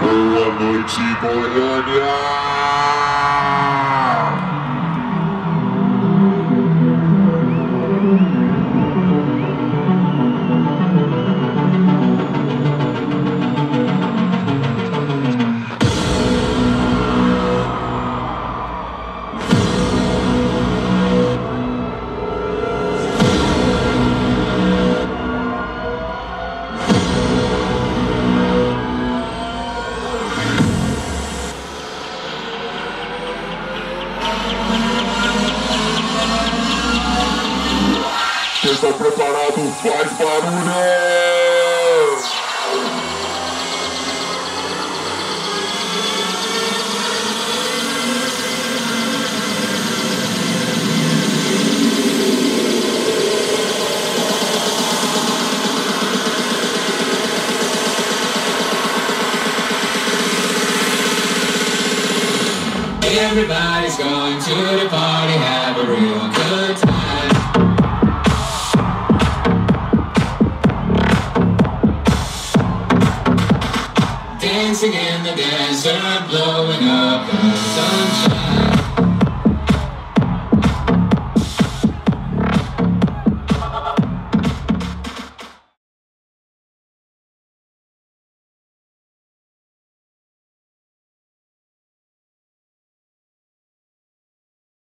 Boa noite, Goiânia! Faz barulho! Everybody's going to the party, have a real good Dancing in the desert, blowing up the sunshine.